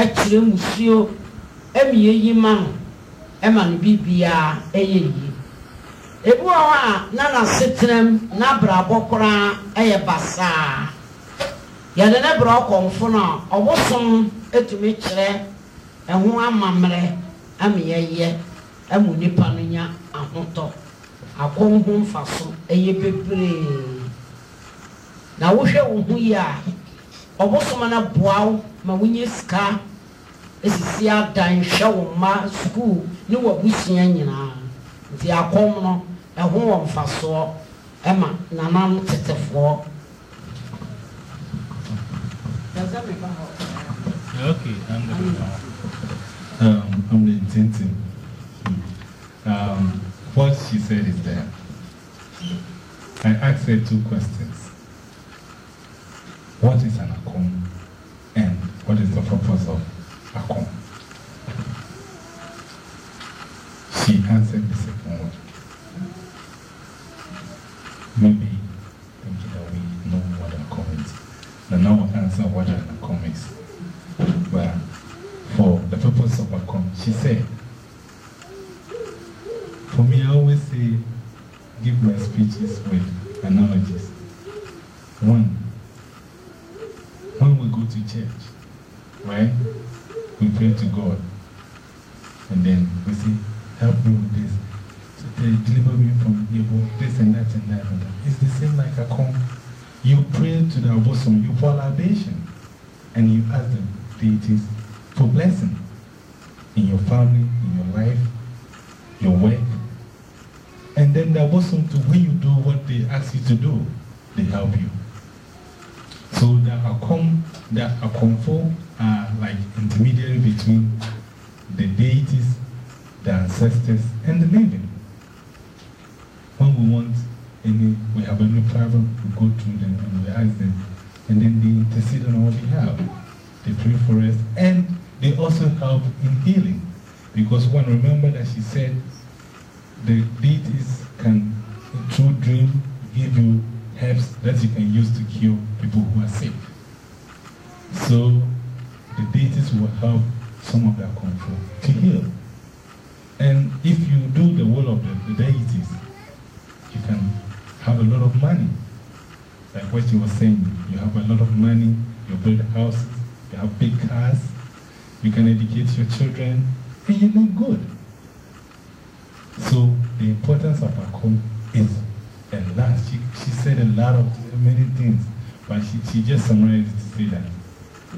ɛkyerɛ musuo ɛmi yɛyi ma no ɛma no biribiara ɛyɛ yie ebi wɔ hɔ a na n'asetenam n'abrabɔ koraa ɛyɛ basaa yɛde ne brɛ ɔkɔnfo no a ɔbosom etumi kyerɛ ɛho amammerɛ ama yɛyɛ ama nipa no nya ahotɔ akɔn ho ɛyɛ bebree na wohwɛ wo ho yie a ɔbosom no boa ma wonye sika esisi adan hwɛ wo mma sukuu ne w'abusua nyinaa nti akɔm no ɛho wɔ mfasoɔ ɛma nanam tetefoɔ. Okay, I'm the um, intention. Um, what she said is that I asked her two questions. What is an and what is the purpose of akom? She answered the second one. Maybe thinking that we know what an akom is. Then I will answer what an akom is. But for the purpose of akom, she said, for me, I always say, give my speeches with analogies. One, when we go to church, right, we pray to God. And then we say, help me with this. Deliver me from evil, this and that and that and that. It's the same like akom. You pray to the bosom, you pour libation, and you ask the deities for blessing in your family, in your life, your work. And then the bosom to when you do what they ask you to do, they help you. So the Akom, the Akomfo are like intermediary between the deities, the ancestors, and the living. When we want any, we have any problem, we go to them and we ask them, and then they intercede on our behalf. They pray for us, and they also help in healing. Because one, remember that she said the deities can, through dream, give you herbs that you can use to cure people who are sick. So help some of their control to heal. And if you do the will of the, the deities, you can have a lot of money. Like what you were saying, you have a lot of money, you build houses, you have big cars, you can educate your children, and you look good. So the importance of a home is a lot. She, she said a lot of many things, but she, she just summarized to say that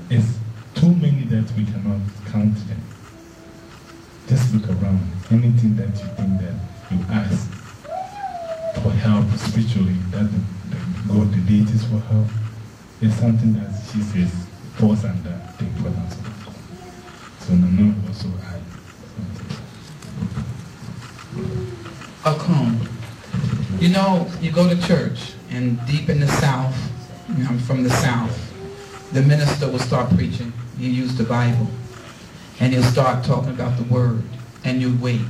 it's too many that we cannot count them. Just look around. Anything that you think that you ask for help spiritually, that the, the God, the deities for help, is something that she says falls under the importance of God. So Nana also akom. You know, you go to church, and deep in the South, you know, I'm from the South, the minister will start preaching. He use the Bible. And he'll start talking about the word. And you wait.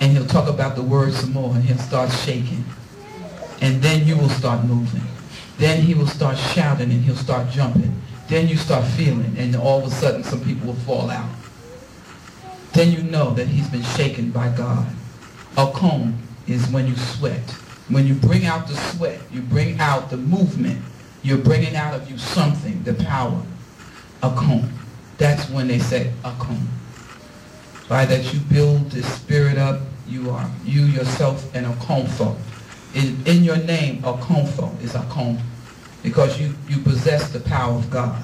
And he'll talk about the word some more, and he'll start shaking. And then you will start moving. Then he will start shouting, and he'll start jumping. Then you start feeling, and all of a sudden some people will fall out. Then you know that he's been shaken by God. Akom is when you sweat. When you bring out the sweat, you bring out the movement. You're bringing out of you something, the power. Akom. That's when they say akom. By that you build the spirit up, you are you yourself and a comfort. In, in your name, akomfo is akom. Because you, you possess the power of God.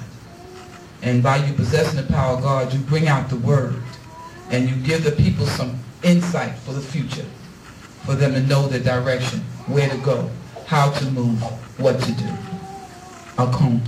And by you possessing the power of God, you bring out the word. And you give the people some insight for the future. For them to know the direction, where to go, how to move, what to do. Akom.